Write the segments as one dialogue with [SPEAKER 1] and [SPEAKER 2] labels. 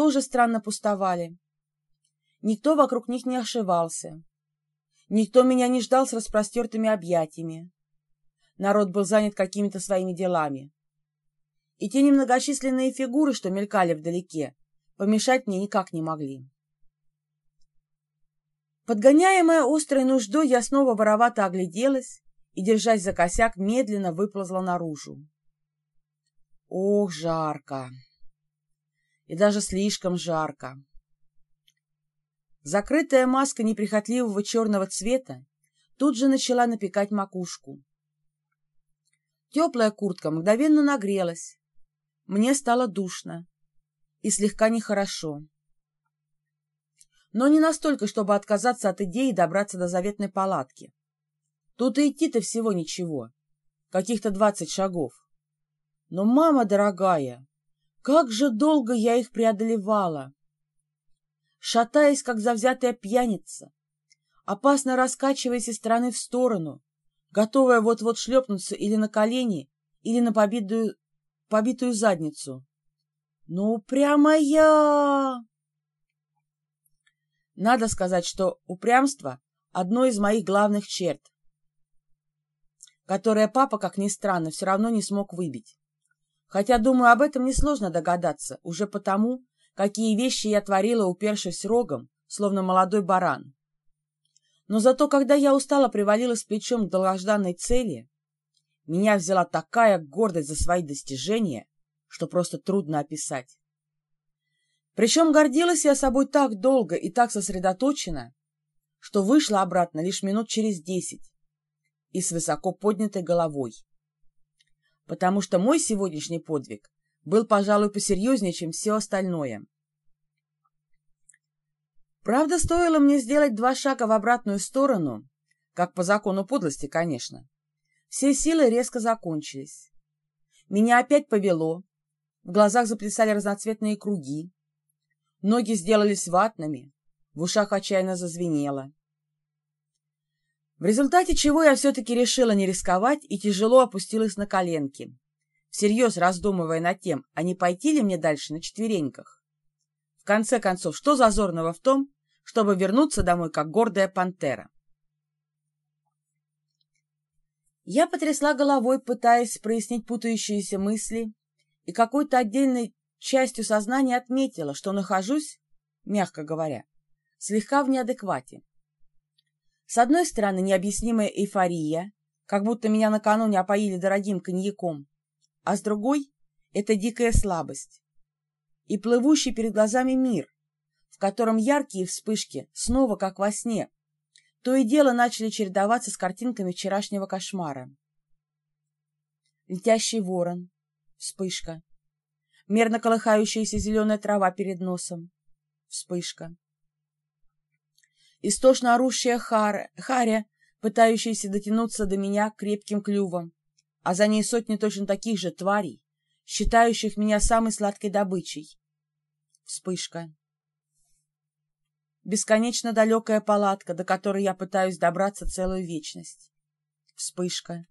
[SPEAKER 1] тоже странно пустовали. Никто вокруг них не ошивался. Никто меня не ждал с распростертыми объятиями. Народ был занят какими-то своими делами. И те немногочисленные фигуры, что мелькали вдалеке, помешать мне никак не могли. Подгоняемая острой нуждой, я снова воровато огляделась и, держась за косяк, медленно выползла наружу. Ох, жарко! И даже слишком жарко. Закрытая маска неприхотливого черного цвета тут же начала напекать макушку. Теплая куртка мгновенно нагрелась. Мне стало душно и слегка нехорошо. Но не настолько, чтобы отказаться от идеи добраться до заветной палатки. Тут и идти-то всего ничего, каких-то двадцать шагов. Но, мама дорогая, как же долго я их преодолевала! Шатаясь, как завзятая пьяница, опасно раскачиваясь из стороны в сторону, готовая вот-вот шлепнуться или на колени, или на побитую, побитую задницу. Ну, прямо я! Надо сказать, что упрямство — одно из моих главных черт, которое папа, как ни странно, все равно не смог выбить. Хотя, думаю, об этом несложно догадаться, уже потому, какие вещи я творила, упершись рогом, словно молодой баран. Но зато, когда я устало привалилась плечом к долгожданной цели, меня взяла такая гордость за свои достижения, что просто трудно описать. Причем гордилась я собой так долго и так сосредоточенно, что вышла обратно лишь минут через десять и с высоко поднятой головой. Потому что мой сегодняшний подвиг был, пожалуй, посерьезнее, чем все остальное. Правда, стоило мне сделать два шага в обратную сторону, как по закону подлости, конечно. Все силы резко закончились. Меня опять повело, в глазах заплясали разноцветные круги, ноги сделались ватными, в ушах отчаянно зазвенело. В результате чего я все-таки решила не рисковать и тяжело опустилась на коленки, всерьез раздумывая над тем, а не пойти ли мне дальше на четвереньках. В конце концов, что зазорного в том, чтобы вернуться домой, как гордая пантера? Я потрясла головой, пытаясь прояснить путающиеся мысли, и какой-то отдельной частью сознания отметила, что нахожусь, мягко говоря, слегка в неадеквате. С одной стороны, необъяснимая эйфория, как будто меня накануне опоили дорогим коньяком, а с другой — это дикая слабость и плывущий перед глазами мир, в котором яркие вспышки, снова как во сне, то и дело начали чередоваться с картинками вчерашнего кошмара. Летящий ворон, вспышка, мерно колыхающаяся зеленая трава перед носом, вспышка. Истошно орущая хар... харя, пытающаяся дотянуться до меня крепким клювом, а за ней сотни точно таких же тварей, считающих меня самой сладкой добычей, Вспышка. Бесконечно далекая палатка, до которой я пытаюсь добраться целую вечность. Вспышка.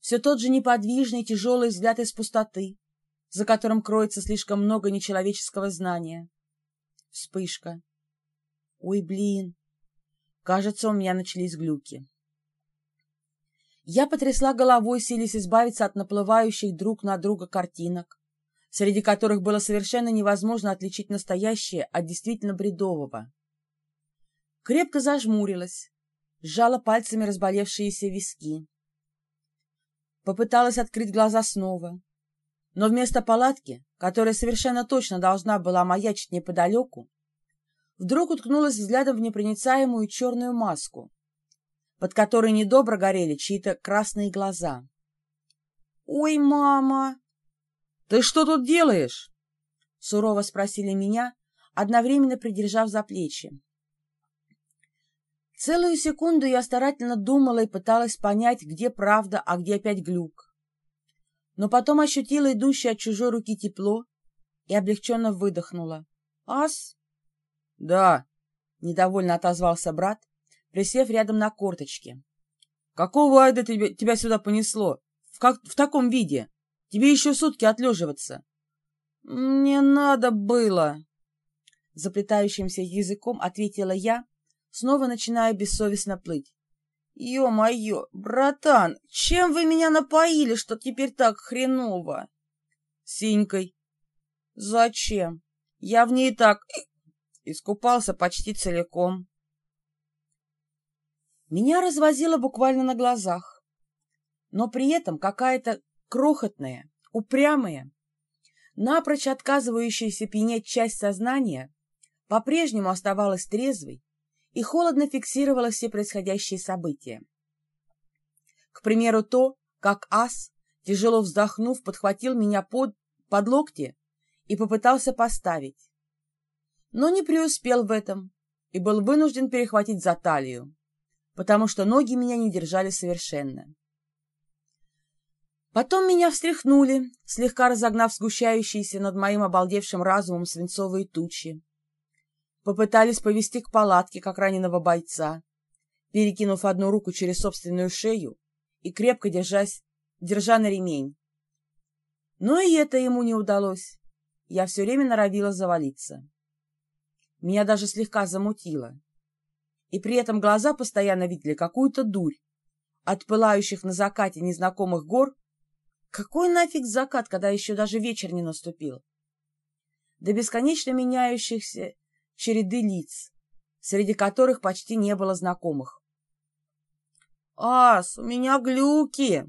[SPEAKER 1] Все тот же неподвижный, тяжелый взгляд из пустоты, за которым кроется слишком много нечеловеческого знания. Вспышка. Ой, блин. Кажется, у меня начались глюки. Я потрясла головой, силясь избавиться от наплывающих друг на друга картинок, среди которых было совершенно невозможно отличить настоящее от действительно бредового. Крепко зажмурилась, сжала пальцами разболевшиеся виски. Попыталась открыть глаза снова, но вместо палатки, которая совершенно точно должна была маячить неподалеку, вдруг уткнулась взглядом в непроницаемую черную маску, под которой недобро горели чьи-то красные глаза. «Ой, мама!» «Ты что тут делаешь?» — сурово спросили меня, одновременно придержав за плечи. Целую секунду я старательно думала и пыталась понять, где правда, а где опять глюк. Но потом ощутила идущее от чужой руки тепло и облегченно выдохнула. «Ас?» «Да», — недовольно отозвался брат, присев рядом на корточке. «Какого айда тебя, тебя сюда понесло? В, как, в таком виде?» Тебе еще сутки отлеживаться. «Мне надо было!» Заплетающимся языком ответила я, снова начиная бессовестно плыть. «Ё-моё, братан, чем вы меня напоили, что теперь так хреново?» «Синькой». «Зачем? Я в ней так искупался почти целиком». Меня развозило буквально на глазах, но при этом какая-то крохотная, упрямая, напрочь отказывающаяся пьянеть часть сознания по-прежнему оставалась трезвой и холодно фиксировала все происходящие события. К примеру, то, как ас, тяжело вздохнув, подхватил меня под, под локти и попытался поставить. Но не преуспел в этом и был вынужден перехватить за талию, потому что ноги меня не держали совершенно. Потом меня встряхнули, слегка разогнав сгущающиеся над моим обалдевшим разумом свинцовые тучи. Попытались повести к палатке, как раненого бойца, перекинув одну руку через собственную шею и крепко держась, держа на ремень. Но и это ему не удалось. Я все время норовила завалиться. Меня даже слегка замутило. И при этом глаза постоянно видели какую-то дурь. От пылающих на закате незнакомых гор какой нафиг закат, когда еще даже вечер не наступил? До бесконечно меняющихся череды лиц, среди которых почти не было знакомых. «Ас, у меня глюки!»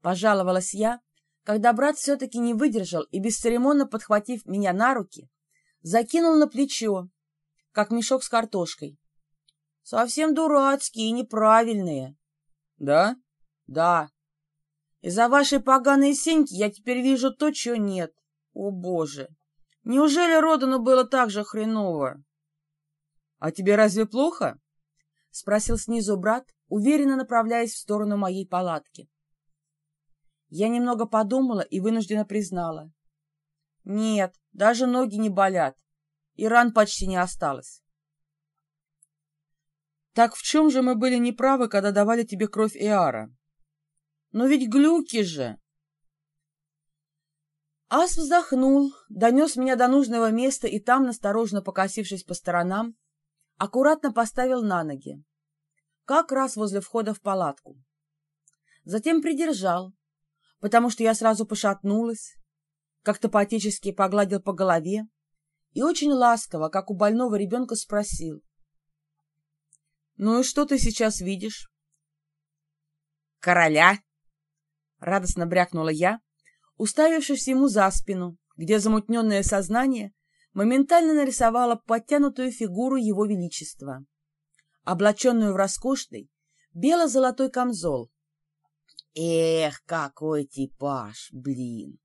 [SPEAKER 1] Пожаловалась я, когда брат все-таки не выдержал и, бесцеремонно подхватив меня на руки, закинул на плечо, как мешок с картошкой. «Совсем дурацкие и неправильные». «Да?» «Да», из-за вашей поганой сеньки я теперь вижу то, чего нет. О, Боже! Неужели Родану было так же хреново? — А тебе разве плохо? — спросил снизу брат, уверенно направляясь в сторону моей палатки. Я немного подумала и вынуждена признала. Нет, даже ноги не болят, и ран почти не осталось. Так в чем же мы были неправы, когда давали тебе кровь Иара? Но ведь глюки же! Ас вздохнул, донес меня до нужного места и там, насторожно покосившись по сторонам, аккуратно поставил на ноги, как раз возле входа в палатку. Затем придержал, потому что я сразу пошатнулась, как-то поотечески погладил по голове и очень ласково, как у больного ребенка, спросил. «Ну и что ты сейчас видишь?» «Короля!» радостно брякнула я, уставившись ему за спину, где замутненное сознание моментально нарисовало подтянутую фигуру его величества, облаченную в роскошный бело-золотой камзол. Эх, какой типаж, блин!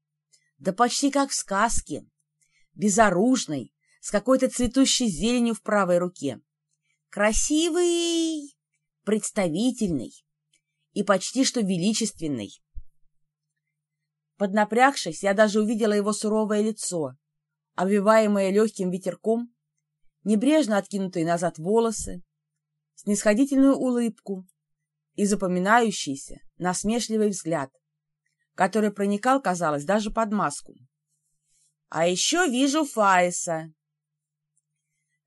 [SPEAKER 1] Да почти как в сказке, безоружный, с какой-то цветущей зеленью в правой руке. Красивый, представительный и почти что величественный. Поднапрягшись, я даже увидела его суровое лицо, обвиваемое легким ветерком, небрежно откинутые назад волосы, снисходительную улыбку и запоминающийся, насмешливый взгляд, который проникал, казалось, даже под маску. «А еще вижу Фаиса!»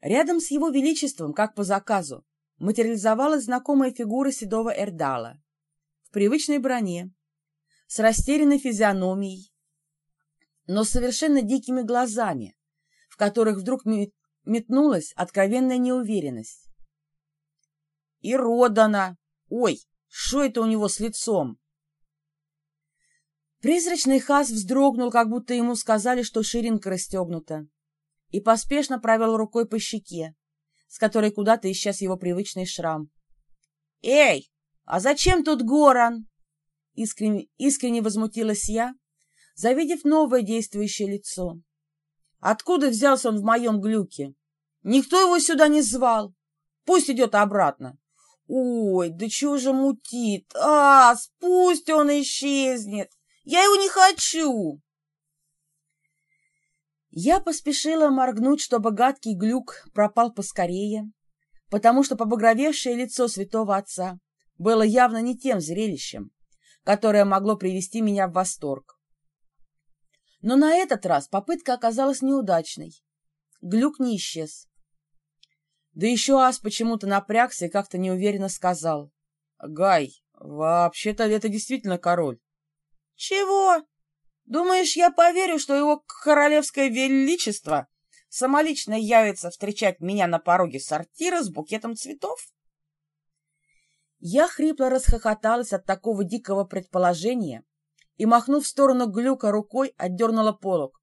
[SPEAKER 1] Рядом с его величеством, как по заказу, материализовалась знакомая фигура седого Эрдала в привычной броне, с растерянной физиономией, но совершенно дикими глазами, в которых вдруг метнулась откровенная неуверенность. И Родана! Ой, что это у него с лицом? Призрачный хас вздрогнул, как будто ему сказали, что ширинка расстегнута, и поспешно провел рукой по щеке, с которой куда-то исчез его привычный шрам. «Эй, а зачем тут Горан?» Искренне, искренне возмутилась я, завидев новое действующее лицо. Откуда взялся он в моем глюке? Никто его сюда не звал. Пусть идет обратно. Ой, да чего же мутит? А, пусть он исчезнет. Я его не хочу. Я поспешила моргнуть, чтобы гадкий глюк пропал поскорее, потому что побагровевшее лицо святого отца было явно не тем зрелищем, которое могло привести меня в восторг. Но на этот раз попытка оказалась неудачной. Глюк не исчез. Да еще Ас почему-то напрягся и как-то неуверенно сказал. — Гай, вообще-то это действительно король. — Чего? Думаешь, я поверю, что его королевское величество самолично явится встречать меня на пороге сортира с букетом цветов? Я хрипло расхохоталась от такого дикого предположения и, махнув в сторону глюка рукой, отдернула полог.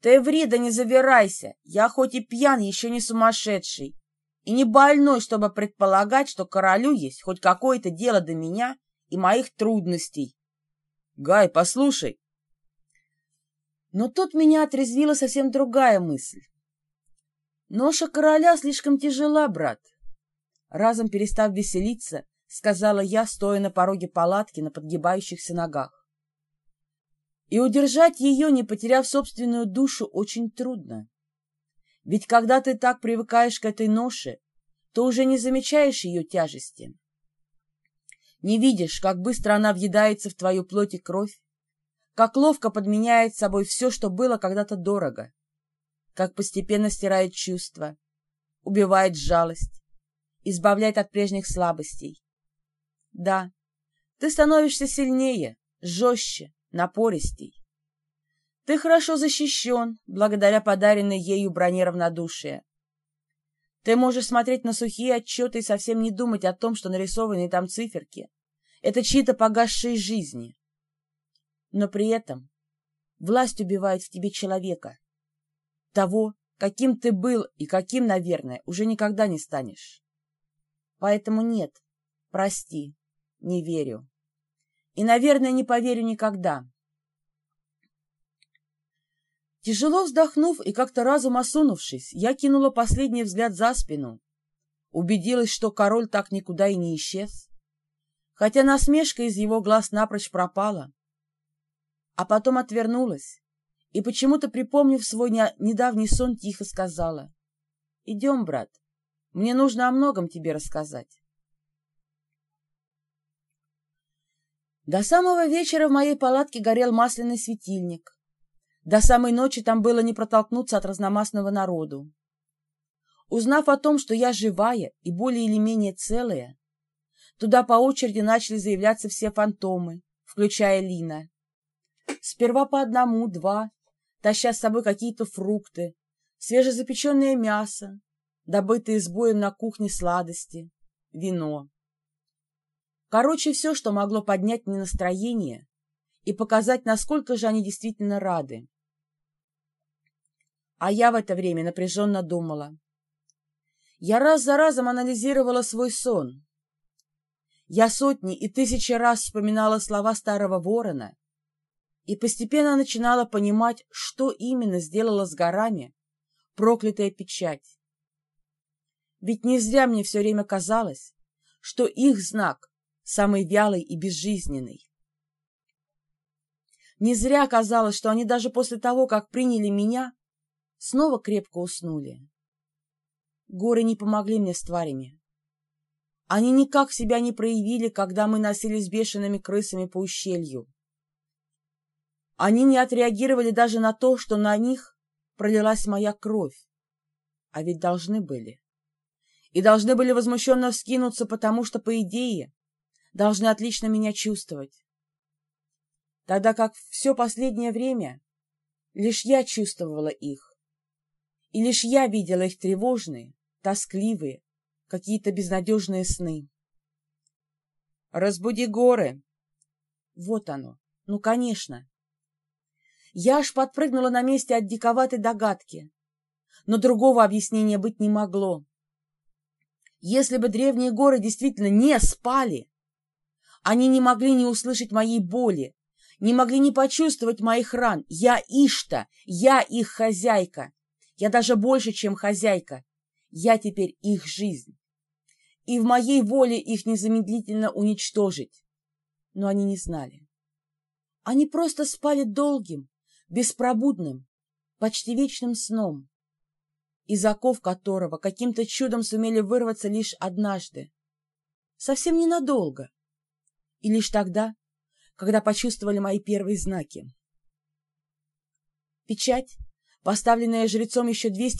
[SPEAKER 1] «Ты, Врида, не завирайся! Я хоть и пьян, еще не сумасшедший, и не больной, чтобы предполагать, что королю есть хоть какое-то дело до меня и моих трудностей». «Гай, послушай!» Но тут меня отрезвила совсем другая мысль. «Ноша короля слишком тяжела, брат. Разом перестав веселиться, сказала я, стоя на пороге палатки на подгибающихся ногах. И удержать ее, не потеряв собственную душу, очень трудно. Ведь когда ты так привыкаешь к этой ноше, то уже не замечаешь ее тяжести. Не видишь, как быстро она въедается в твою плоть и кровь, как ловко подменяет собой все, что было когда-то дорого, как постепенно стирает чувства, убивает жалость, избавляет от прежних слабостей. Да, ты становишься сильнее, жестче, напористей. Ты хорошо защищен благодаря подаренной ею броне равнодушия. Ты можешь смотреть на сухие отчеты и совсем не думать о том, что нарисованные там циферки — это чьи-то погасшие жизни. Но при этом власть убивает в тебе человека, того, каким ты был и каким, наверное, уже никогда не станешь. Поэтому нет, прости, не верю. И, наверное, не поверю никогда. Тяжело вздохнув и как-то разум осунувшись, я кинула последний взгляд за спину, убедилась, что король так никуда и не исчез, хотя насмешка из его глаз напрочь пропала, а потом отвернулась и, почему-то припомнив свой недавний сон, тихо сказала, «Идем, брат, мне нужно о многом тебе рассказать. До самого вечера в моей палатке горел масляный светильник. До самой ночи там было не протолкнуться от разномастного народу. Узнав о том, что я живая и более или менее целая, туда по очереди начали заявляться все фантомы, включая Лина. Сперва по одному, два, таща с собой какие-то фрукты, свежезапеченное мясо, добытые с боем на кухне сладости, вино. Короче, все, что могло поднять мне настроение и показать, насколько же они действительно рады. А я в это время напряженно думала. Я раз за разом анализировала свой сон. Я сотни и тысячи раз вспоминала слова старого ворона и постепенно начинала понимать, что именно сделала с горами проклятая печать. Ведь не зря мне все время казалось, что их знак самый вялый и безжизненный. Не зря казалось, что они даже после того, как приняли меня, снова крепко уснули. Горы не помогли мне с тварями. Они никак себя не проявили, когда мы носились бешеными крысами по ущелью. Они не отреагировали даже на то, что на них пролилась моя кровь, а ведь должны были и должны были возмущенно вскинуться, потому что, по идее, должны отлично меня чувствовать. Тогда как все последнее время лишь я чувствовала их, и лишь я видела их тревожные, тоскливые, какие-то безнадежные сны. «Разбуди горы!» Вот оно, ну, конечно. Я аж подпрыгнула на месте от диковатой догадки, но другого объяснения быть не могло. Если бы древние горы действительно не спали, они не могли не услышать моей боли, не могли не почувствовать моих ран. Я Ишта, я их хозяйка. Я даже больше, чем хозяйка. Я теперь их жизнь. И в моей воле их незамедлительно уничтожить. Но они не знали. Они просто спали долгим, беспробудным, почти вечным сном из оков которого каким-то чудом сумели вырваться лишь однажды. Совсем ненадолго. И лишь тогда, когда почувствовали мои первые знаки. Печать, поставленная жрецом еще двести